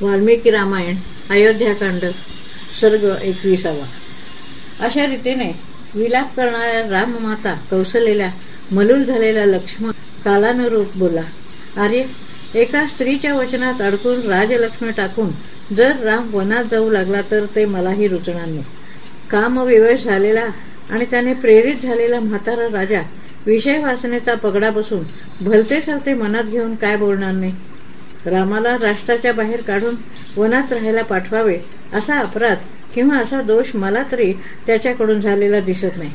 वाल्मिकी रामायण अयोध्याकांड सर्ग एकविसावा. अशा रीतीने विलाप करणाऱ्या राममाता कौसलेल्या मलूल झालेला लक्ष्मण कालानुरूप बोला आर्य एका स्त्रीच्या वचनात अडकून राजलक्ष्मी टाकून जर राम वनात जाऊ लागला तर ते मलाही रुचणार नाही. कामविवश झालेला आणि त्याने प्रेरित झालेला म्हातारा राजा विषय वासनेचा पगडा बसून भलते सलते मनात घेऊन काय बोलणार नाही? रामाला राष्ट्राच्या बाहेर काढून वनात राहायला पाठवावे असा अपराध किंवा असा दोष मला तरी त्याच्याकडून झालेला दिसत नाही.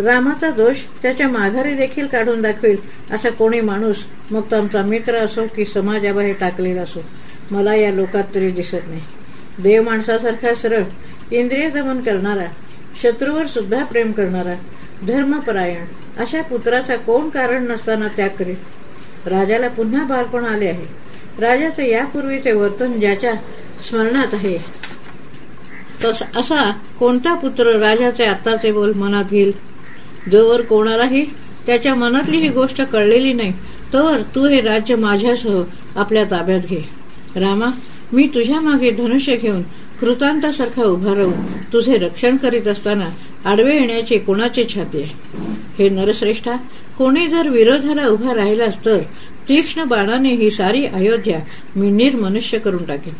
रामाचा दोष त्याच्या माघारी देखील काढून दाखवेल असा कोणी माणूस मग तो आमचा मित्र असो की समाजाबाहेर टाकलेला असो मला या लोकात तरी दिसत नाही. देव माणसासारखा सरळ इंद्रिय दमन करणारा शत्रूवर सुद्धा प्रेम करणारा धर्मपरायण अशा पुत्राचा कोण कारण नसताना त्याग करेल राजाला पुन्हा बालपण आले आहे. राजाचे यापूर्वीचे वर्तन ज्याच्या स्मरणात आहे. असा कोणता पुत्र राजाचे आत्ताचे बोल मनात घेईल जोवर कोणालाही त्याच्या मनातली ही गोष्ट कळलेली नाही तोवर तू हे राज्य माझ्यासह आपल्या ताब्यात घे. रामा मी तुझ्या मागे धनुष्य घेऊन कृतांतासारखा उभा राहून तुझे रक्षण करीत असताना आडवे येण्याची कोणाचे छाती आहे हे नरश्रेष्ठा कोणी जर विरोधाला उभा राहिलास तर तीक्ष्ण बाणाने ही सारी अयोध्या मी निर्मनुष्य करून टाकेन.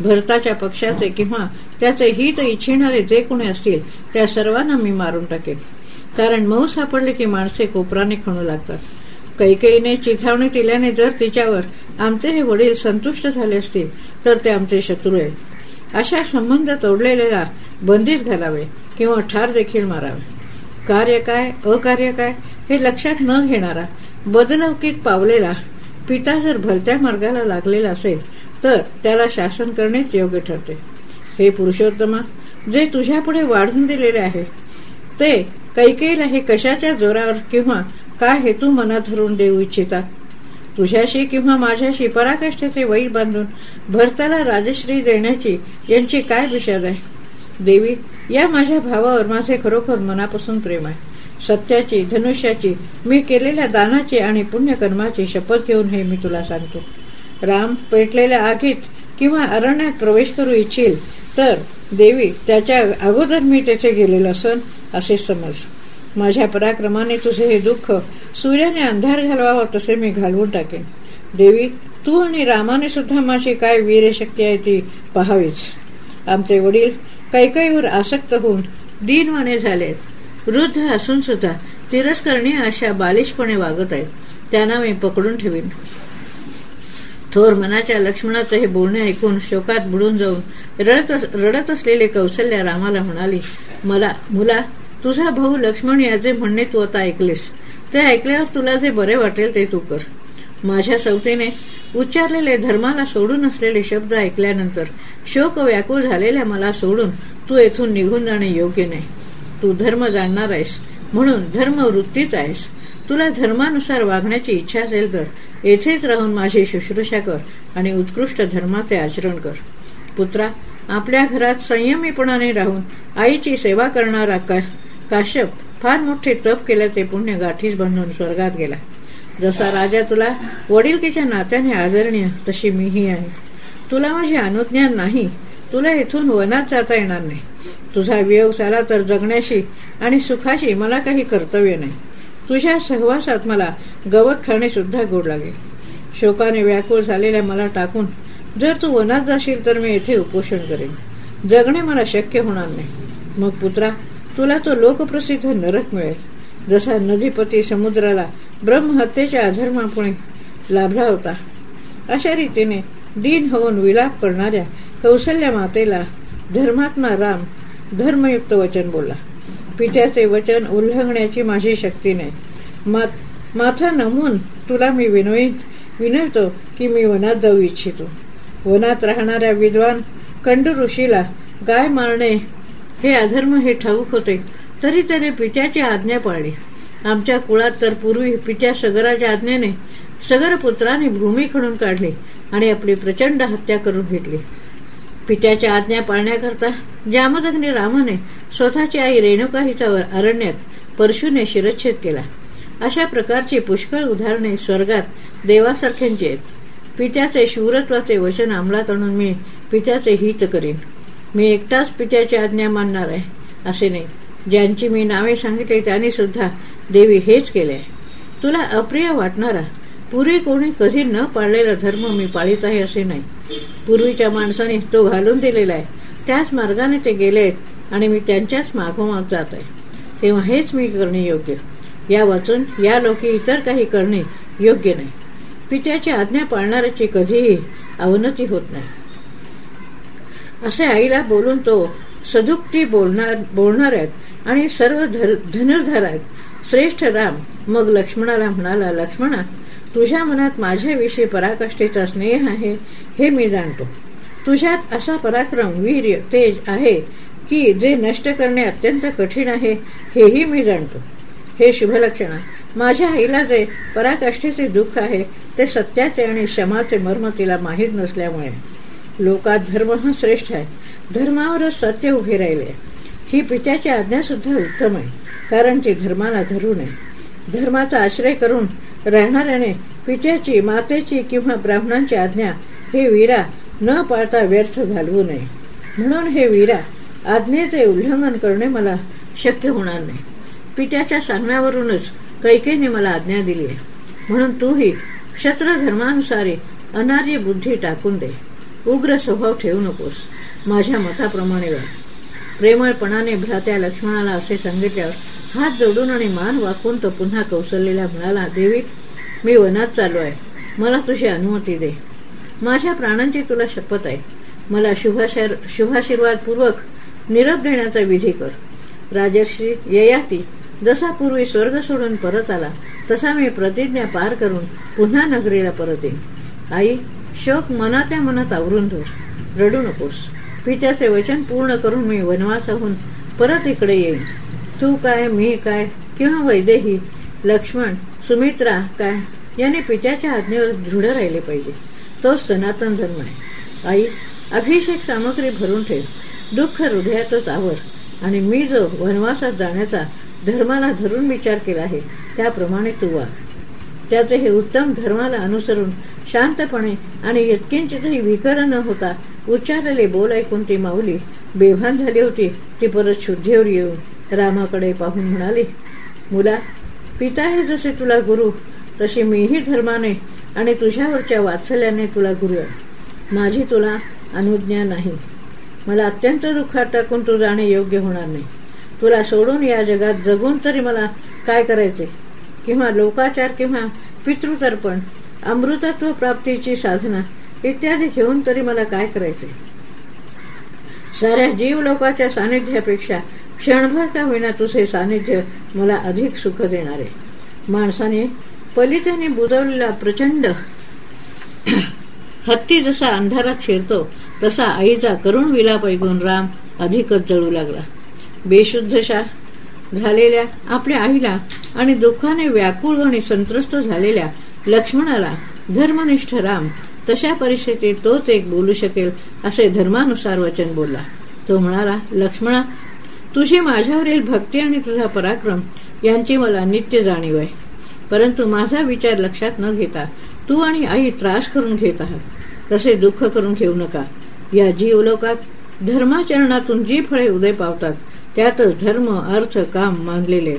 भरताच्या पक्षाचे किंवा त्याचे हित इच्छिणारे जे कोणी असतील त्या सर्वांना मी मारून टाकेन. कारण मऊ सापडले की माणसे कोपराने खणू लागतात. कैकेयीने चिथावणी दिल्याने जर तिच्यावर आमचे हे वडील संतुष्ट झाले असतील तर ते आमचे शत्रू आहेत. अशा संबंध तोडलेल्या बंदीत घालावे. किंवा ठार देखील मारावे. कार्य काय अकार्य काय हे लक्षात न घेणारा बदलौकिक पावलेला पिता जर भलत्या मार्गाला लागलेला असेल तर त्याला शासन करणेच योग्य ठरते. हे पुरुषोत्तमा जे तुझ्यापुढे वाढून दिलेले आहे ते कैकेला हे कशाच्या जोरावर किंवा काय हेतू मनात धरून देऊ इच्छितात? तुझ्याशी किंवा माझ्याशी पराकाष्ठेचे वैर बांधून भरताला राजश्री देण्याची यांची काय विषाद आहे? देवी या माझ्या भावावर माझे खरोखर मनापासून प्रेम आहे. सत्याची धनुष्याची मी केलेल्या दानाची आणि पुण्यकर्माची शपथ घेऊन हे मी तुला सांगतो. राम पेटलेल्या आगीत किंवा अरण्यात प्रवेश करू इच्छिल तर देवी त्याच्या अगोदर मी तेथे गेलेलो असन असे समज. माझ्या पराक्रमाने तुझे हे दुःख सूर्याने अंधार घालवावा तसे मी घालवून टाकेन. देवी तू आणि रामाने सुद्धा माझी काय वीरशक्ती आहे ती पहावीच. आमचे वडील कैकईवर आसक्त होऊन दिनवाणे झालेत. वृद्ध असून सुद्धा तिरस्करणी अशा बालिशपणे वागत आहेत. त्यांना मी पकडून ठेवीन. थोर मनाच्या लक्ष्मणाचं हे बोलणे ऐकून शोकात बुडून जाऊन रडत रडत असलेले कौशल्या रामाला म्हणाली मला मुला तुझा भाऊ लक्ष्मण याचे म्हणणे तू आता ऐकलेस. ते ऐकल्यावर तुला जे बरे वाटेल ते तू कर. माझ्या सवतीने उच्चारलेले धर्माला सोडून असलेले शब्द ऐकल्यानंतर शोक व्याकुळ झालेल्या मला सोडून तू येथून निघून जाणे योग्य नाही. तू धर्म जाणणार आहेस म्हणून धर्मवृत्तीच आहेस. तुला धर्मानुसार वागण्याची इच्छा असेल तर येथेच राहून माझी शुश्रूषा कर आणि उत्कृष्ट धर्माचे आचरण कर. पुत्रा आपल्या घरात संयमीपणाने राहून आईची सेवा करणारा काश्यप फार मोठे तप केल्याचे पुण्य गाठीस बांधून स्वर्गात गेला. जसा राजा तुला वडीलकीच्या नात्याने आदरणीय तशी मीही आहे. तुला माझी अनुज्ञा नाही. तुला इथून वनात जाता येणार नाही. तुझा वियोग झाला तर जगण्याशी आणि सुखाशी मला काही कर्तव्य नाही. तुझ्या सहवासात मला गवत खाणे सुद्धा गोड लागेल शोकाने व्याकुळ झालेल्या मला टाकून जर तू वनात जाशील तर मी येथे उपोषण करेन. जगणे मला शक्य होणार नाही. मग पुत्रा तुला तो लोकप्रसिद्ध नरक मिळेल. जसा नदीपती समुद्राला ब्रह्महत्येच्या अधर्मापुणे लाभला होता अशा रीतीने दिन होऊन विलाप करणाऱ्या कौशल्या मातेला धर्मात्मा राम धर्मयुक्त वचन बोलला. पित्याचे वचन उल्लंघण्याची माझी शक्ती नाही. माथा नमून तुला मी विनोईत विनवतो की मी वनात जाऊ इच्छितो. वनात राहणाऱ्या विद्वान कंड ऋषीला गाय मारणे हे अधर्म हे ठाऊक होते. तरी त्याने पित्याची आज्ञा पाळली. आमच्या कुळात तर पूर्वी पित्या सगराच्या आज्ञेने सगर पुत्राने भूमी खणून काढली आणि आपली प्रचंड हत्या करून घेतली. पित्याच्या आज्ञा पाळण्याकरता जामदग्नी रामाने स्वतःची आई रेणुका हिचावर अरण्यात परशुने शिरच्छेद केला. अशा प्रकारची पुष्कळ उदाहरणे स्वर्गात देवासारख्यांची आहेत. पित्याचे शूरत्वाचे वचन अंमलात आणून मी पित्याचे हित करीन. मी एकटाच पित्याची आज्ञा मानणार आहे असे नाही. ज्यांची मी नावे सांगितली त्यांनी सुद्धा देवी हेच केले. तुला अप्रिय वाटणारा पूर्वी कोणी कधी न पाळलेला धर्म मी पाळीत आहे असे नाही. पूर्वीच्या माणसाने तो घालून दिलेला आहे. त्याच मार्गाने ते गेले आणि मी त्यांच्याच मागोमाग जात आहे. तेव्हा हेच मी करणे योग्य. या वाचून या लोके इतर काही करणे योग्य नाही. पित्याची आज्ञा पाळणाऱ्याची कधीही अवनती होत नाही. असे आईला बोलून तो सदुक्ती बोलणार बोलणार आहेत. आणि सर्व धनुर्धर आहेत. श्रेष्ठ राम मग लक्ष्मणाला म्हणाला लक्ष्मणा तुझ्या मनात माझ्याविषयी पराकाष्ठेचा स्नेह आहे हे मी जाणतो. तुझ्यात असा पराक्रम वीर्य तेज आहे की जे नष्ट करणे अत्यंत कठीण आहे हेही मी जाणतो. हे शुभलक्षणा माझ्या आईला जे पराकाष्ठेचे दुःख आहे ते सत्याचे आणि क्षमाचे मर्म तिला माहीत नसल्यामुळे. लोकात धर्म हा श्रेष्ठ आहे. धर्मावरच सत्य उभे राहिले. ही पित्याची आज्ञा सुद्धा उत्तम आहे. कारण ती धर्माला धरू नये. धर्माचा आश्रय करून राहणाऱ्याने पित्याची मातेची किंवा ब्राह्मणांची आज्ञा हे वीरा न पाळता व्यर्थ घालवू नये. म्हणून हे वीरा आज्ञेचे उल्लंघन करणे मला शक्य होणार नाही. पित्याच्या सांगण्यावरूनच कैकेने मला आज्ञा दिली आहे. म्हणून तूही क्षत्रधर्मानुसारी अनार्य बुद्धी टाकून दे. उग्र स्वभाव ठेवू नकोस. माझ्या मताप्रमाणे वा प्रेमळपणाने भ्रात्या लक्ष्मणाला असे सांगितल्यावर हात जोडून आणि मान वाकून तो पुन्हा कौशल्यला म्हणाला देवी मी वनात चालू आहे. मला तुझी अनुमती दे. माझ्या प्राणांची तुला शपथ आहे. मला शुभाशर शुभाशीर्वादपूर्वक निरोप देण्याचा विधी कर. राजश्री ययाती. जसा पूर्वी स्वर्ग सोडून परत आला तसा मी प्रतिज्ञा पार करून पुन्हा नगरीला परत येईन. आई शोक मनात्या मनात आवरून धर रडू नकोस. पित्याचे वचन पूर्ण करून मी वनवासाहून परत इकडे येईन. तू काय मी काय किंवा वैदेही लक्ष्मण सुमित्रा काय याने पित्याच्या आज्ञेवर दृढ राहिले पाहिजे. तो सनातन धर्म आहे. आई अभिषेक सामग्री भरून ठेव. दुःख हृदयातच आवर. आणि मी जो वनवासात जाण्याचा धर्माला धरून विचार केला आहे त्याप्रमाणे तू वा. त्याचे हे उत्तम धर्माला अनुसरून शांतपणे आणि यत्किंचितही विकर न होता उच्चारलेले बोल ऐकून ती माऊली बेभान झाली होती. ती परत शुद्धीवर येऊन रामाकडे पाहून म्हणाली मुला पिता हे जसे तुला गुरु तशी मीही धर्माने आणि तुझ्यावरच्या वात्सल्याने तुला गुरु आहे. माझी तुला अनुज्ञा नाही. मला अत्यंत दुःखात टाकून तू जाणे योग्य होणार नाही. तुला सोडून या जगात जगून तरी मला काय करायचे? किंवा लोकाचार किंवा पितृतर्पण अमृतत्व प्राप्तीची साधना इत्यादी घेऊन तरी मला काय करायचे साऱ्या जीव लोकाच्या सानिध्यापेक्षा क्षणभर का होईना तुझे सानिध्य मला अधिक सुख देणारे माणसाने पलितेने बुजवलेला प्रचंड हत्ती जसा अंधारात शिरतो तसा आईचा करुण विलाप ऐकून राम अधिकच जळू लागला. बेशुद्धशा झालेल्या आपल्या आईला आणि दुःखाने व्याकुळ आणि संत्रस्त झालेल्या लक्ष्मणाला धर्मनिष्ठ राम तशा परिस्थितीत तोच एक बोलू शकेल असे धर्मानुसार वचन बोलला. तो म्हणाला लक्ष्मणा तुझी माझ्यावरील भक्ती आणि तुझा पराक्रम यांची मला नित्य जाणीव आहे. परंतु माझा विचार लक्षात न घेता तू आणि आई त्रास करून घेत आहात. तसे दुःख करून घेऊ नका. या जीवलोकात धर्माचरणातून जी फळे उदय पावतात त्यातच धर्म अर्थ काम मानलेले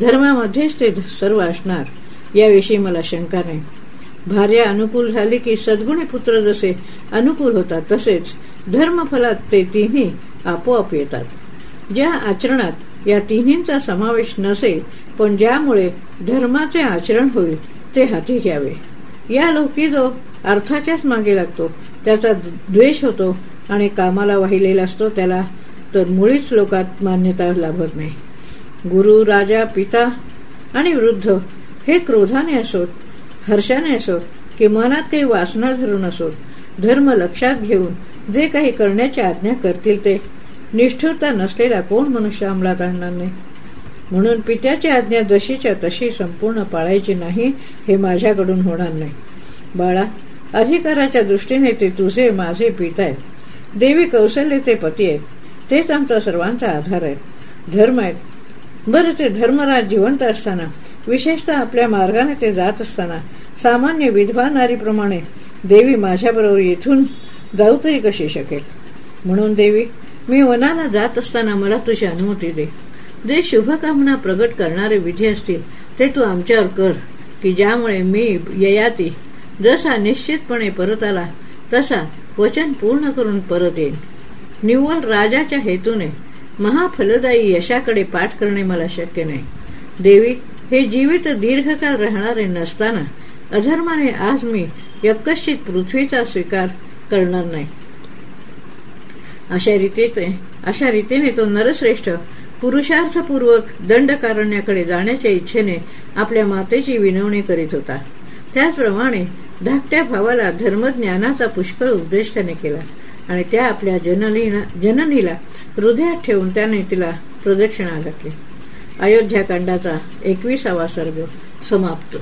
धर्मामध्येच ते सर्व असणार याविषयी मला शंका नाही. भार्या अनुकूल झाली की सद्गुणी पुत्र जसे अनुकूल होतात तसेच धर्मफलात ते तिन्ही आपोआप येतात. ज्या आचरणात या तिन्हींचा समावेश नसेल पण ज्यामुळे धर्माचे आचरण होईल ते हाती घ्यावे. या लोकी जो अर्थाच्याच मागे लागतो त्याचा द्वेष होतो आणि कामाला वाहिलेला असतो त्याला तर मुळीच लोकात मान्यता लाभत नाही. गुरु राजा पिता आणि वृद्ध हे क्रोधाने असोत हर्षाने असोत की मनात काही वासना धरून असोत धर्म लक्षात घेऊन जे काही करण्याची आज्ञा करतील ते. निष्ठुरता नसलेला कोण मनुष्य अंमलात आणणार नाही? म्हणून पित्याची आज्ञा जशीच्या तशी संपूर्ण पाळायची नाही हे माझ्याकडून होणार नाही. बाळा अधिकाराच्या दृष्टीने ते तुझे माझे पिता आहेत. देवी कौशल्याचे पती आहेत. तेच आमचा सर्वांचा आधार आहे. धर्म आहेत. बरं ते धर्मराज जिवंत असताना विशेषतः आपल्या मार्गाने ते जात असताना सामान्य विधवा नारीप्रमाणे देवी माझ्याबरोबर येथून जाऊ तरी कशी शकेल? म्हणून देवी मी वनाला जात असताना मला तुझी अनुमती दे. जे शुभकामना प्रगट करणारे विधी असतील ते तू आमच्यावर कर की ज्यामुळे मी ययाती जसा निश्चितपणे परत आला तसा वचन पूर्ण करून परत येईन. निव्वळ राजाच्या हेतूने महाफलदायी यशाकडे पाठ करणे मला शक्य नाही. देवी हे जीवित दीर्घकाळ राहणारे नसताना अधर्माने आज मी यक्कश्चित पृथ्वीचा स्वीकार करणार नाही. अशा रीतीने अशा रीतीने तो नरश्रेष्ठ पुरुषार्थपूर्वक दंडकारण्याकडे जाण्याच्या इच्छेने आपल्या मातेची विनवणी करीत होता. त्याचप्रमाणे धाकट्या भावाला धर्मज्ञानाचा पुष्कळ उपदेश त्याने केला. आणि त्या आपल्या जननीला हृदयात ठेवून त्याने तिला प्रदक्षिणा घातली. अयोध्याकांडाचा एकविसावा सर्ग समाप्त.